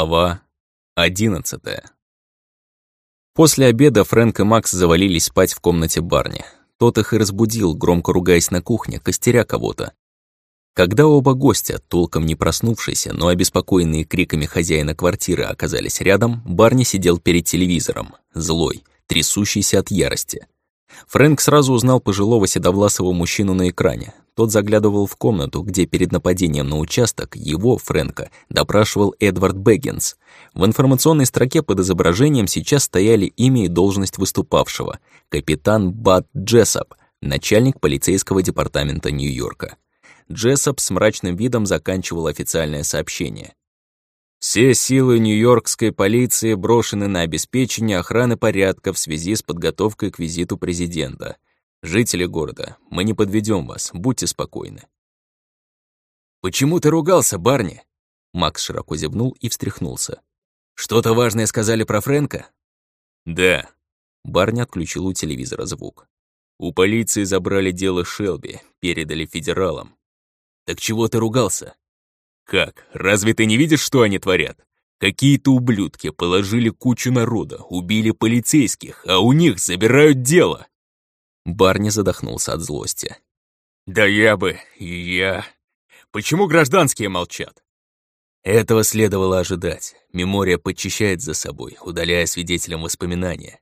Глава одиннадцатая. После обеда Фрэнк и Макс завалились спать в комнате Барни. Тот их и разбудил, громко ругаясь на кухне, костеря кого-то. Когда оба гостя, толком не проснувшиеся, но обеспокоенные криками хозяина квартиры, оказались рядом, Барни сидел перед телевизором, злой, трясущийся от ярости. Фрэнк сразу узнал пожилого седовласого мужчину на экране. Тот заглядывал в комнату, где перед нападением на участок его, Фрэнка, допрашивал Эдвард Бэггинс. В информационной строке под изображением сейчас стояли имя и должность выступавшего — капитан Бат Джессоп, начальник полицейского департамента Нью-Йорка. Джессоп с мрачным видом заканчивал официальное сообщение. Все силы нью-йоркской полиции брошены на обеспечение охраны порядка в связи с подготовкой к визиту президента. Жители города, мы не подведем вас, будьте спокойны. «Почему ты ругался, Барни?» Макс широко зевнул и встряхнулся. «Что-то важное сказали про Фрэнка?» «Да». Барни отключил у телевизора звук. «У полиции забрали дело Шелби, передали федералам». «Так чего ты ругался?» Как? Разве ты не видишь, что они творят? Какие-то ублюдки положили кучу народа, убили полицейских, а у них забирают дело. Барни задохнулся от злости. Да я бы, я... Почему гражданские молчат? Этого следовало ожидать. Мемория подчищает за собой, удаляя свидетелям воспоминания.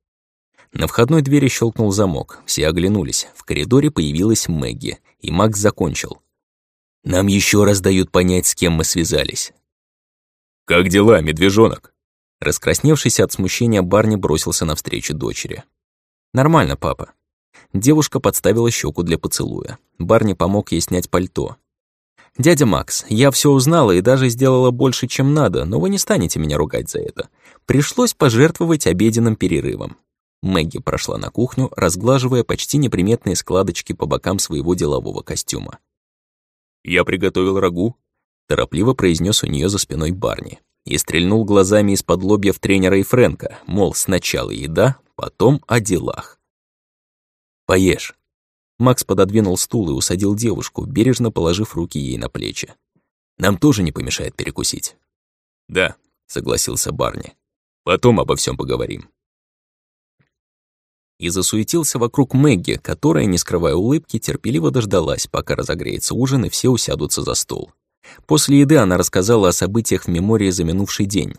На входной двери щелкнул замок, все оглянулись. В коридоре появилась Мэгги, и Макс закончил. Нам еще раз дают понять, с кем мы связались. «Как дела, медвежонок?» Раскрасневшийся от смущения Барни бросился навстречу дочери. «Нормально, папа». Девушка подставила щеку для поцелуя. Барни помог ей снять пальто. «Дядя Макс, я все узнала и даже сделала больше, чем надо, но вы не станете меня ругать за это. Пришлось пожертвовать обеденным перерывом». Мэгги прошла на кухню, разглаживая почти неприметные складочки по бокам своего делового костюма. «Я приготовил рагу», — торопливо произнес у нее за спиной Барни и стрельнул глазами из-под лобья в тренера и Фрэнка, мол, сначала еда, потом о делах. «Поешь». Макс пододвинул стул и усадил девушку, бережно положив руки ей на плечи. «Нам тоже не помешает перекусить». «Да», — согласился Барни. «Потом обо всем поговорим» и засуетился вокруг Мэгги, которая, не скрывая улыбки, терпеливо дождалась, пока разогреется ужин и все усядутся за стол. После еды она рассказала о событиях в мемории за минувший день,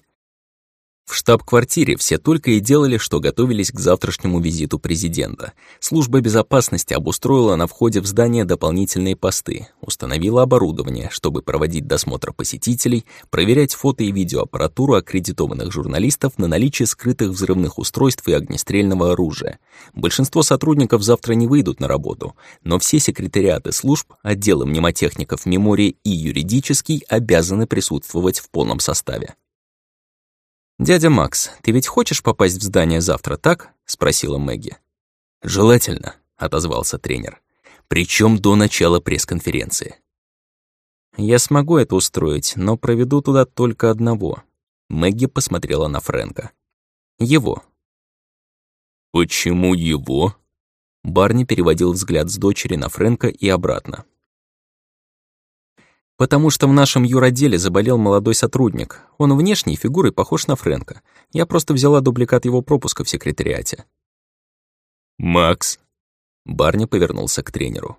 в штаб-квартире все только и делали, что готовились к завтрашнему визиту президента. Служба безопасности обустроила на входе в здание дополнительные посты, установила оборудование, чтобы проводить досмотр посетителей, проверять фото и видеоаппаратуру аккредитованных журналистов на наличие скрытых взрывных устройств и огнестрельного оружия. Большинство сотрудников завтра не выйдут на работу, но все секретариаты служб, отделы мнемотехников мемории и юридический обязаны присутствовать в полном составе. «Дядя Макс, ты ведь хочешь попасть в здание завтра, так?» — спросила Мэгги. «Желательно», — отозвался тренер. «Причем до начала пресс-конференции». «Я смогу это устроить, но проведу туда только одного». Мэгги посмотрела на Фрэнка. «Его». «Почему его?» Барни переводил взгляд с дочери на Фрэнка и обратно. Потому что в нашем юроделе заболел молодой сотрудник. Он внешней фигурой похож на Фрэнка. Я просто взяла дубликат его пропуска в секретариате. «Макс?» Барни повернулся к тренеру.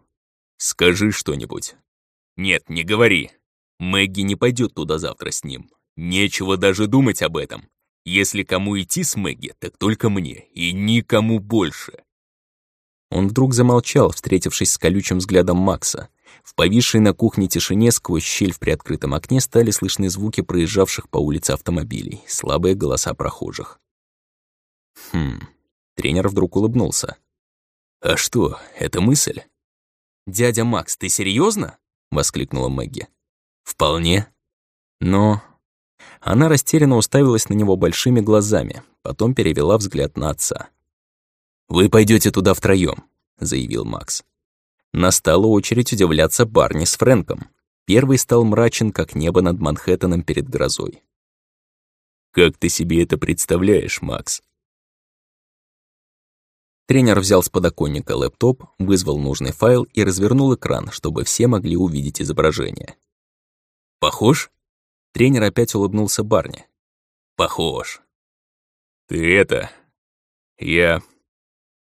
«Скажи что-нибудь». «Нет, не говори. Мэгги не пойдет туда завтра с ним. Нечего даже думать об этом. Если кому идти с Мэгги, так только мне, и никому больше». Он вдруг замолчал, встретившись с колючим взглядом Макса. В повисшей на кухне тишине сквозь щель в приоткрытом окне стали слышны звуки проезжавших по улице автомобилей, слабые голоса прохожих. Хм, тренер вдруг улыбнулся. «А что, это мысль?» «Дядя Макс, ты серьезно? воскликнула Мэгги. «Вполне. Но...» Она растерянно уставилась на него большими глазами, потом перевела взгляд на отца. «Вы пойдете туда втроём», — заявил Макс. Настала очередь удивляться Барни с Фрэнком. Первый стал мрачен, как небо над Манхэттеном перед грозой. «Как ты себе это представляешь, Макс?» Тренер взял с подоконника лэптоп, вызвал нужный файл и развернул экран, чтобы все могли увидеть изображение. «Похож?» Тренер опять улыбнулся Барни. «Похож». «Ты это... Я...»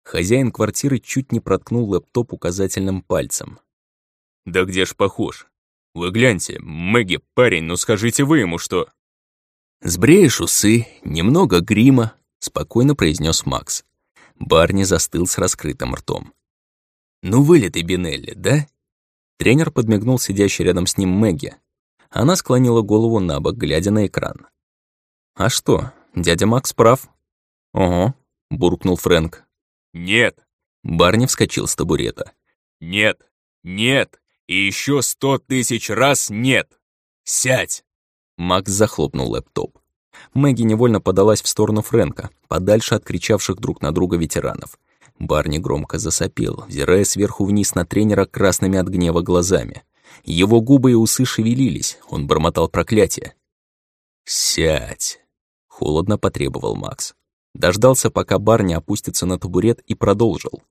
Хозяин квартиры чуть не проткнул лэптоп указательным пальцем. «Да где ж похож? Вы гляньте, Мэгги, парень, ну скажите вы ему, что...» «Сбреешь усы, немного грима», — спокойно произнес Макс. Барни застыл с раскрытым ртом. «Ну вылитый Бинелли, да?» Тренер подмигнул сидящей рядом с ним Мэгги. Она склонила голову на бок, глядя на экран. «А что, дядя Макс прав?» «Ого», — буркнул Фрэнк. «Нет!» Барни вскочил с табурета. «Нет! Нет! И еще сто тысяч раз нет! Сядь!» Макс захлопнул лэптоп. Мэгги невольно подалась в сторону Фрэнка, подальше от кричавших друг на друга ветеранов. Барни громко засопел, взирая сверху вниз на тренера красными от гнева глазами. Его губы и усы шевелились, он бормотал проклятие. «Сядь!» — холодно потребовал Макс. Дождался, пока Барни опустится на табурет и продолжил.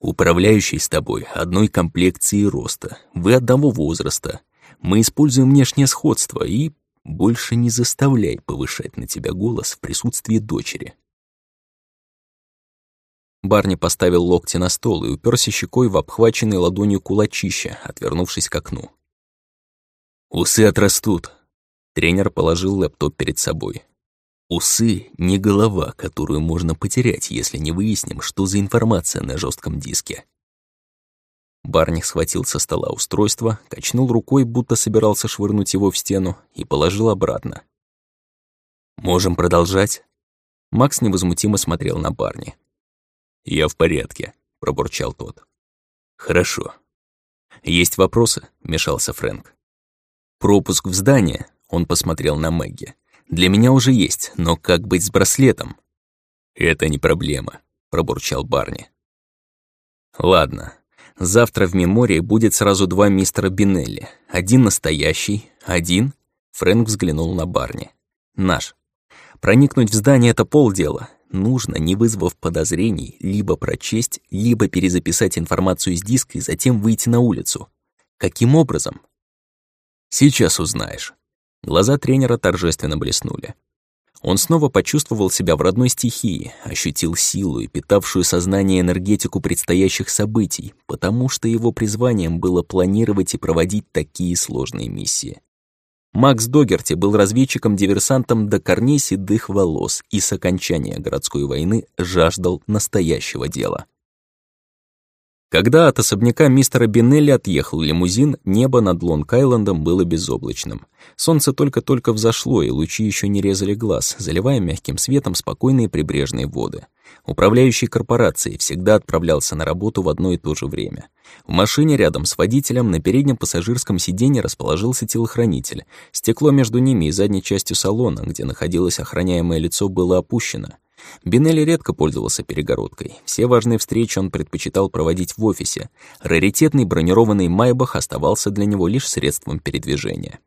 «Управляющий с тобой одной комплекции роста, вы одного возраста. Мы используем внешнее сходство и больше не заставляй повышать на тебя голос в присутствии дочери». Барни поставил локти на стол и уперся щекой в обхваченный ладонью кулачище, отвернувшись к окну. «Усы отрастут». Тренер положил лэптоп перед собой. «Усы — не голова, которую можно потерять, если не выясним, что за информация на жестком диске». Барни схватил со стола устройство, качнул рукой, будто собирался швырнуть его в стену, и положил обратно. «Можем продолжать?» Макс невозмутимо смотрел на Барни. «Я в порядке», — пробурчал тот. «Хорошо». «Есть вопросы?» — мешался Фрэнк. «Пропуск в здание?» — он посмотрел на Мэгги. «Для меня уже есть, но как быть с браслетом?» «Это не проблема», — пробурчал Барни. «Ладно, завтра в мемории будет сразу два мистера Бинелли. Один настоящий, один...» Фрэнк взглянул на Барни. «Наш. Проникнуть в здание — это полдела нужно, не вызвав подозрений, либо прочесть, либо перезаписать информацию с диска и затем выйти на улицу. Каким образом? Сейчас узнаешь. Глаза тренера торжественно блеснули. Он снова почувствовал себя в родной стихии, ощутил силу и питавшую сознание энергетику предстоящих событий, потому что его призванием было планировать и проводить такие сложные миссии. Макс Догерти был разведчиком-диверсантом до корней седых волос и с окончания городской войны жаждал настоящего дела. Когда от особняка мистера Бинелли отъехал лимузин, небо над Лонг-Айлендом было безоблачным. Солнце только-только взошло, и лучи еще не резали глаз, заливая мягким светом спокойные прибрежные воды. Управляющий корпорацией всегда отправлялся на работу в одно и то же время. В машине рядом с водителем на переднем пассажирском сиденье расположился телохранитель. Стекло между ними и задней частью салона, где находилось охраняемое лицо, было опущено. Бинелли редко пользовался перегородкой. Все важные встречи он предпочитал проводить в офисе. Раритетный бронированный Майбах оставался для него лишь средством передвижения.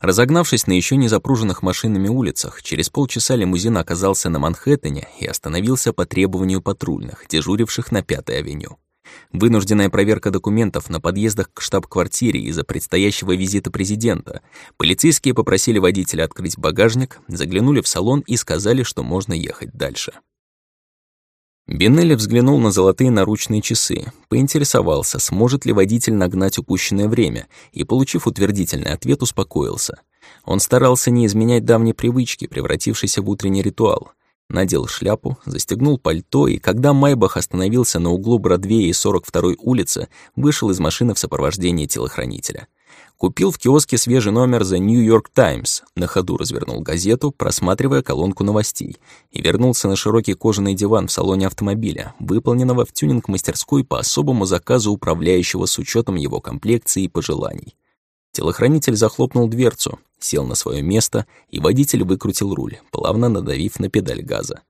Разогнавшись на еще не запруженных машинами улицах, через полчаса лимузин оказался на Манхэттене и остановился по требованию патрульных, дежуривших на Пятой авеню. Вынужденная проверка документов на подъездах к штаб-квартире из-за предстоящего визита президента. Полицейские попросили водителя открыть багажник, заглянули в салон и сказали, что можно ехать дальше. Бинелли взглянул на золотые наручные часы, поинтересовался, сможет ли водитель нагнать упущенное время, и, получив утвердительный ответ, успокоился. Он старался не изменять давней привычки, превратившейся в утренний ритуал надел шляпу, застегнул пальто и, когда Майбах остановился на углу Бродвея и 42-й улицы, вышел из машины в сопровождении телохранителя. Купил в киоске свежий номер The New York Times, на ходу развернул газету, просматривая колонку новостей, и вернулся на широкий кожаный диван в салоне автомобиля, выполненного в тюнинг-мастерской по особому заказу управляющего с учетом его комплекции и пожеланий. Телохранитель захлопнул дверцу, сел на свое место, и водитель выкрутил руль, плавно надавив на педаль газа.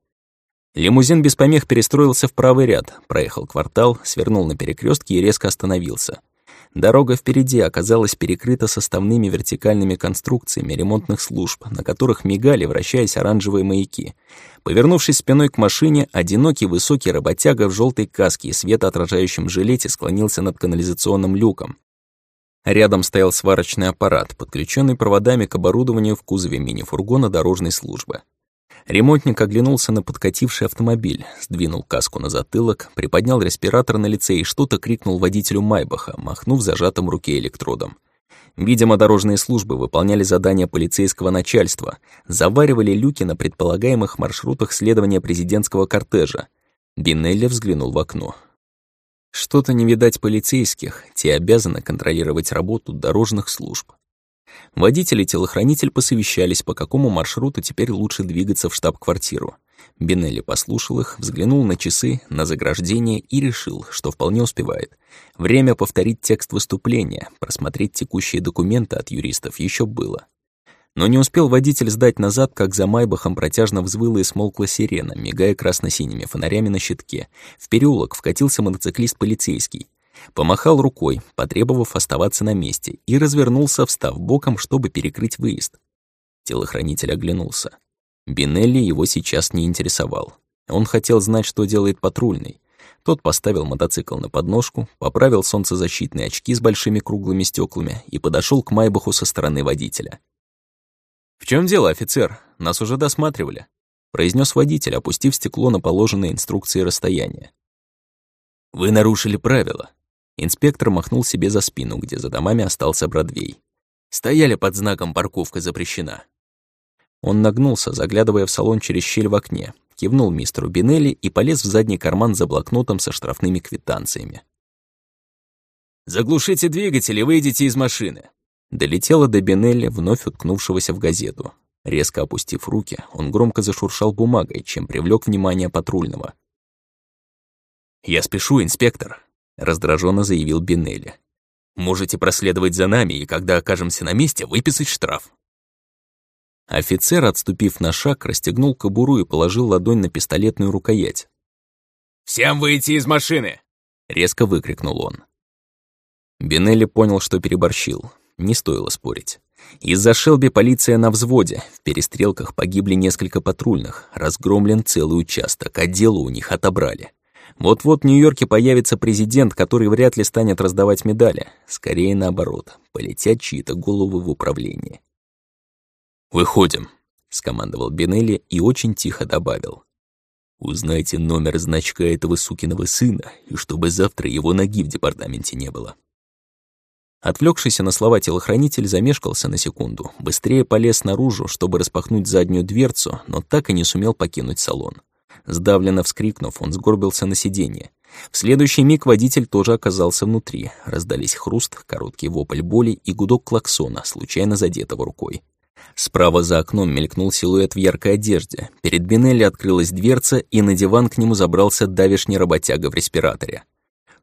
Лимузин без помех перестроился в правый ряд, проехал квартал, свернул на перекрестке и резко остановился. Дорога впереди оказалась перекрыта составными вертикальными конструкциями ремонтных служб, на которых мигали, вращаясь оранжевые маяки. Повернувшись спиной к машине, одинокий высокий работяга в желтой каске и светоотражающем жилете склонился над канализационным люком, Рядом стоял сварочный аппарат, подключенный проводами к оборудованию в кузове мини-фургона дорожной службы. Ремонтник оглянулся на подкативший автомобиль, сдвинул каску на затылок, приподнял респиратор на лице и что-то крикнул водителю Майбаха, махнув зажатым руке электродом. Видимо, дорожные службы выполняли задания полицейского начальства, заваривали люки на предполагаемых маршрутах следования президентского кортежа. Бинелли взглянул в окно. Что-то не видать полицейских, те обязаны контролировать работу дорожных служб. Водитель и телохранитель посовещались, по какому маршруту теперь лучше двигаться в штаб-квартиру. Бинелли послушал их, взглянул на часы, на заграждение и решил, что вполне успевает. Время повторить текст выступления, просмотреть текущие документы от юристов еще было. Но не успел водитель сдать назад, как за Майбахом протяжно взвыла и смолкла сирена, мигая красно-синими фонарями на щитке. В переулок вкатился мотоциклист полицейский. Помахал рукой, потребовав оставаться на месте, и развернулся, встав боком, чтобы перекрыть выезд. Телохранитель оглянулся. Бинелли его сейчас не интересовал. Он хотел знать, что делает патрульный. Тот поставил мотоцикл на подножку, поправил солнцезащитные очки с большими круглыми стеклами и подошел к Майбаху со стороны водителя. «В чем дело, офицер? Нас уже досматривали», — произнес водитель, опустив стекло на положенные инструкции расстояния. «Вы нарушили правила». Инспектор махнул себе за спину, где за домами остался Бродвей. «Стояли под знаком «Парковка запрещена». Он нагнулся, заглядывая в салон через щель в окне, кивнул мистеру Бинелли и полез в задний карман за блокнотом со штрафными квитанциями. «Заглушите двигатель и выйдите из машины», Долетела до Бенелли, вновь уткнувшегося в газету. Резко опустив руки, он громко зашуршал бумагой, чем привлек внимание патрульного. «Я спешу, инспектор», — раздраженно заявил Бенелли. «Можете проследовать за нами и, когда окажемся на месте, выписать штраф». Офицер, отступив на шаг, расстегнул кобуру и положил ладонь на пистолетную рукоять. «Всем выйти из машины!» — резко выкрикнул он. Бенелли понял, что переборщил. Не стоило спорить. Из-за Шелби полиция на взводе. В перестрелках погибли несколько патрульных. Разгромлен целый участок, а дело у них отобрали. Вот-вот в Нью-Йорке появится президент, который вряд ли станет раздавать медали. Скорее наоборот, полетят чьи-то головы в управлении. «Выходим», — скомандовал Бенелли и очень тихо добавил. «Узнайте номер значка этого сукиного сына, и чтобы завтра его ноги в департаменте не было». Отвлекшийся на слова телохранитель замешкался на секунду, быстрее полез наружу, чтобы распахнуть заднюю дверцу, но так и не сумел покинуть салон. Сдавленно вскрикнув, он сгорбился на сиденье. В следующий миг водитель тоже оказался внутри. Раздались хруст, короткий вопль боли и гудок клаксона, случайно задетого рукой. Справа за окном мелькнул силуэт в яркой одежде. Перед Бинелли открылась дверца, и на диван к нему забрался давишний работяга в респираторе.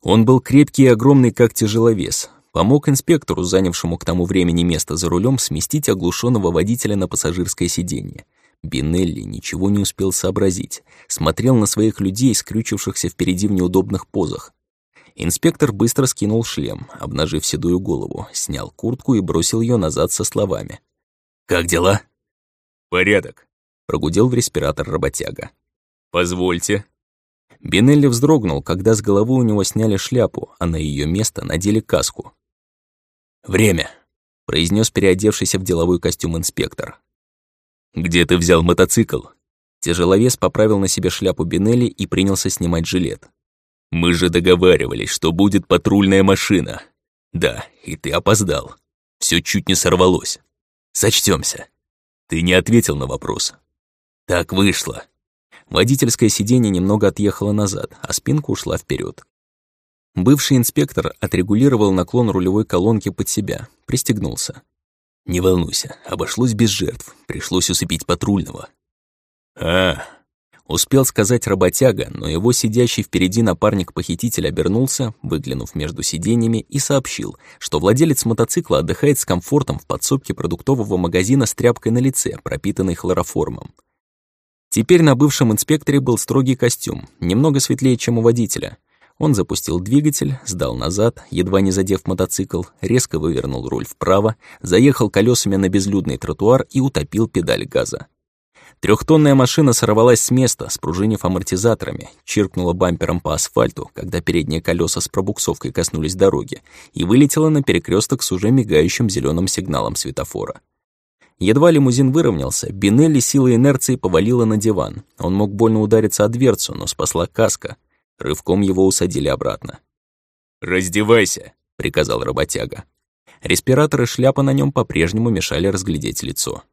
Он был крепкий и огромный, как тяжеловес, Помог инспектору, занявшему к тому времени место за рулем, сместить оглушенного водителя на пассажирское сиденье. Бинелли ничего не успел сообразить. Смотрел на своих людей, скрючившихся впереди в неудобных позах. Инспектор быстро скинул шлем, обнажив седую голову, снял куртку и бросил ее назад со словами. «Как дела?» «Порядок», — прогудел в респиратор работяга. «Позвольте». Бинелли вздрогнул, когда с головы у него сняли шляпу, а на ее место надели каску. «Время», — произнес переодевшийся в деловой костюм инспектор. «Где ты взял мотоцикл?» Тяжеловес поправил на себе шляпу Бинелли и принялся снимать жилет. «Мы же договаривались, что будет патрульная машина. Да, и ты опоздал. Все чуть не сорвалось. Сочтемся. Ты не ответил на вопрос. Так вышло». Водительское сиденье немного отъехало назад, а спинка ушла вперед. Бывший инспектор отрегулировал наклон рулевой колонки под себя, пристегнулся. «Не волнуйся, обошлось без жертв, пришлось усыпить патрульного». «А...» Успел сказать работяга, но его сидящий впереди напарник похитителя обернулся, выглянув между сиденьями, и сообщил, что владелец мотоцикла отдыхает с комфортом в подсобке продуктового магазина с тряпкой на лице, пропитанной хлороформом. Теперь на бывшем инспекторе был строгий костюм, немного светлее, чем у водителя. Он запустил двигатель, сдал назад, едва не задев мотоцикл, резко вывернул руль вправо, заехал колесами на безлюдный тротуар и утопил педаль газа. Трехтонная машина сорвалась с места, спружинив амортизаторами, чиркнула бампером по асфальту, когда передние колеса с пробуксовкой коснулись дороги, и вылетела на перекресток с уже мигающим зеленым сигналом светофора. Едва лимузин выровнялся, Бинелли силой инерции повалила на диван. Он мог больно удариться о дверцу, но спасла каска. Рывком его усадили обратно. «Раздевайся!» — приказал работяга. Респиратор и шляпа на нем по-прежнему мешали разглядеть лицо.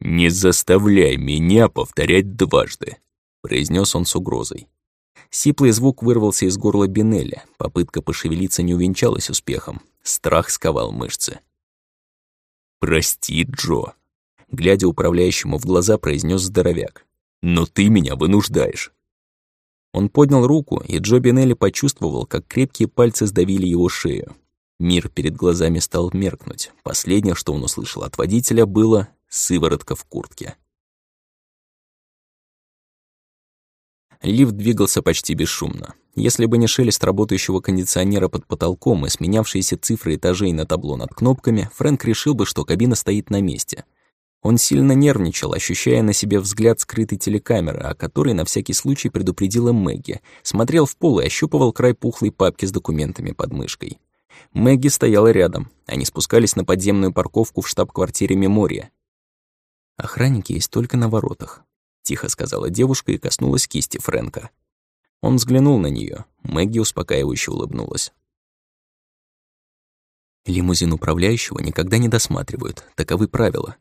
«Не заставляй меня повторять дважды», — произнес он с угрозой. Сиплый звук вырвался из горла Бинелли. Попытка пошевелиться не увенчалась успехом. Страх сковал мышцы. «Прости, Джо», — глядя управляющему в глаза, произнес здоровяк. «Но ты меня вынуждаешь». Он поднял руку, и Джо Бинелли почувствовал, как крепкие пальцы сдавили его шею. Мир перед глазами стал меркнуть. Последнее, что он услышал от водителя, было «сыворотка в куртке». Лифт двигался почти бесшумно. Если бы не шелест работающего кондиционера под потолком и сменявшиеся цифры этажей на табло над кнопками, Фрэнк решил бы, что кабина стоит на месте. Он сильно нервничал, ощущая на себе взгляд скрытой телекамеры, о которой на всякий случай предупредила Мэгги, смотрел в пол и ощупывал край пухлой папки с документами под мышкой. Мэгги стояла рядом. Они спускались на подземную парковку в штаб-квартире Мемория. «Охранники есть только на воротах», — тихо сказала девушка и коснулась кисти Фрэнка. Он взглянул на нее. Мэгги успокаивающе улыбнулась. Лимузин управляющего никогда не досматривают. Таковы правила.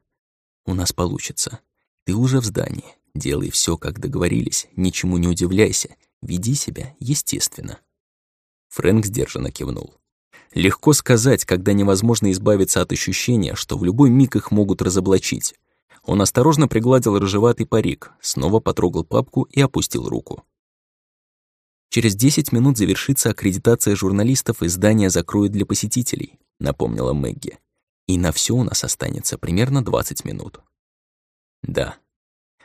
У нас получится. Ты уже в здании. Делай все, как договорились. Ничему не удивляйся. Веди себя естественно. Фрэнк сдержанно кивнул. Легко сказать, когда невозможно избавиться от ощущения, что в любой миг их могут разоблачить. Он осторожно пригладил рыжеватый парик, снова потрогал папку и опустил руку. Через 10 минут завершится аккредитация журналистов и здание закроют для посетителей, напомнила Мэгги. И на все у нас останется примерно 20 минут. Да.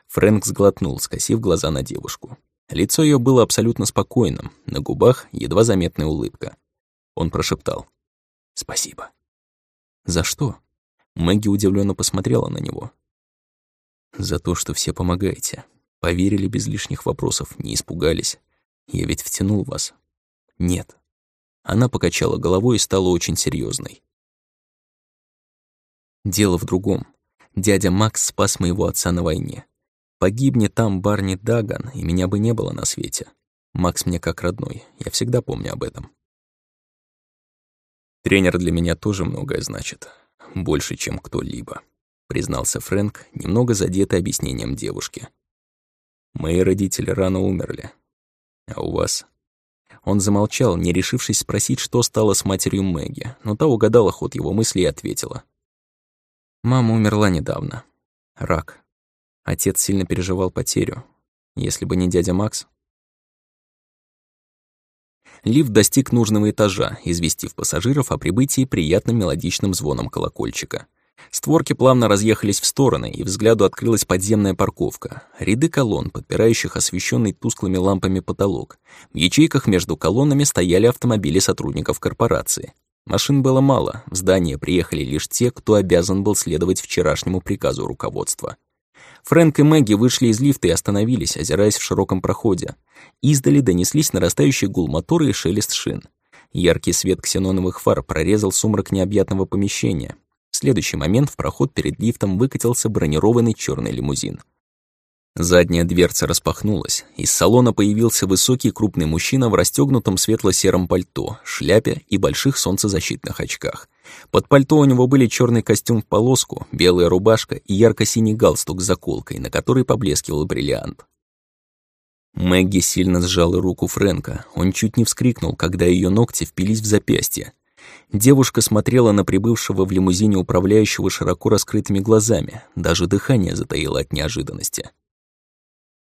Фрэнк сглотнул, скосив глаза на девушку. Лицо ее было абсолютно спокойным, на губах едва заметная улыбка. Он прошептал. «Спасибо». «За что?» Мэгги удивленно посмотрела на него. «За то, что все помогаете. Поверили без лишних вопросов, не испугались. Я ведь втянул вас. Нет. Она покачала головой и стала очень серьезной. Дело в другом. Дядя Макс спас моего отца на войне. Погибнет там Барни Даган, и меня бы не было на свете. Макс мне как родной, я всегда помню об этом. Тренер для меня тоже многое значит. Больше, чем кто-либо, признался Фрэнк, немного задетый объяснением девушки. Мои родители рано умерли, а у вас? Он замолчал, не решившись спросить, что стало с матерью Мэгги, но та угадала ход его мысли и ответила. Мама умерла недавно. Рак. Отец сильно переживал потерю. Если бы не дядя Макс... Лифт достиг нужного этажа, известив пассажиров о прибытии приятным мелодичным звоном колокольчика — Створки плавно разъехались в стороны, и взгляду открылась подземная парковка. Ряды колонн, подпирающих освещенный тусклыми лампами потолок. В ячейках между колоннами стояли автомобили сотрудников корпорации. Машин было мало, в здание приехали лишь те, кто обязан был следовать вчерашнему приказу руководства. Фрэнк и Мэгги вышли из лифта и остановились, озираясь в широком проходе. Издали донеслись нарастающий гул мотора и шелест шин. Яркий свет ксеноновых фар прорезал сумрак необъятного помещения. В следующий момент в проход перед лифтом выкатился бронированный черный лимузин. Задняя дверца распахнулась. Из салона появился высокий крупный мужчина в расстегнутом светло-сером пальто, шляпе и больших солнцезащитных очках. Под пальто у него были черный костюм в полоску, белая рубашка и ярко-синий галстук с заколкой, на которой поблескивал бриллиант. Мэгги сильно сжала руку Фрэнка. Он чуть не вскрикнул, когда ее ногти впились в запястье. Девушка смотрела на прибывшего в лимузине управляющего широко раскрытыми глазами, даже дыхание затаило от неожиданности.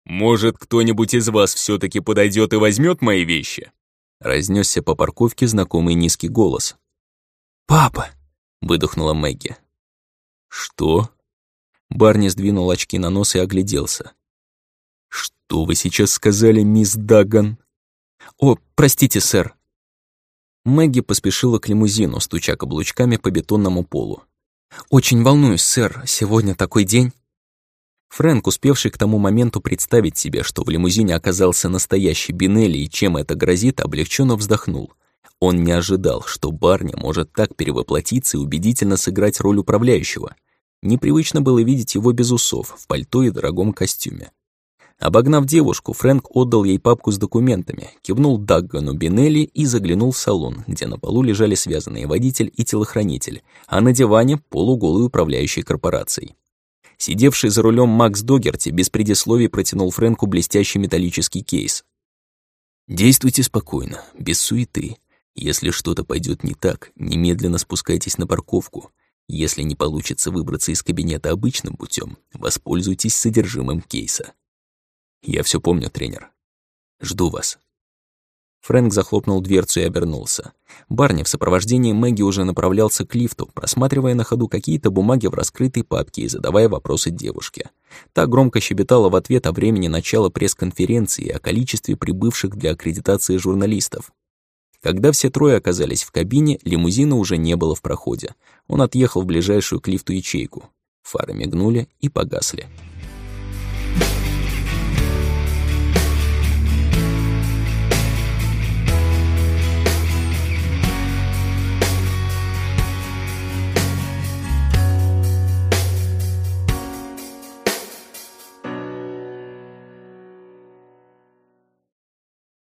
«Может, кто-нибудь из вас все таки подойдет и возьмет мои вещи?» Разнесся по парковке знакомый низкий голос. «Папа!» — выдохнула Мэгги. «Что?» Барни сдвинул очки на нос и огляделся. «Что вы сейчас сказали, мисс Даган?» «О, простите, сэр», Мэгги поспешила к лимузину, стуча каблучками по бетонному полу. «Очень волнуюсь, сэр, сегодня такой день». Фрэнк, успевший к тому моменту представить себе, что в лимузине оказался настоящий Бинелли и чем это грозит, облегченно вздохнул. Он не ожидал, что Барни может так перевоплотиться и убедительно сыграть роль управляющего. Непривычно было видеть его без усов, в пальто и дорогом костюме. Обогнав девушку, Фрэнк отдал ей папку с документами, кивнул Даггану Бинелли и заглянул в салон, где на полу лежали связанные водитель и телохранитель, а на диване — полуголый управляющий корпорацией. Сидевший за рулем Макс Догерти без предисловий протянул Фрэнку блестящий металлический кейс. «Действуйте спокойно, без суеты. Если что-то пойдет не так, немедленно спускайтесь на парковку. Если не получится выбраться из кабинета обычным путем, воспользуйтесь содержимым кейса». «Я все помню, тренер. Жду вас». Фрэнк захлопнул дверцу и обернулся. Барни в сопровождении Мэгги уже направлялся к лифту, просматривая на ходу какие-то бумаги в раскрытой папке и задавая вопросы девушке. Та громко щебетала в ответ о времени начала пресс-конференции и о количестве прибывших для аккредитации журналистов. Когда все трое оказались в кабине, лимузина уже не было в проходе. Он отъехал в ближайшую к лифту ячейку. Фары мигнули и погасли.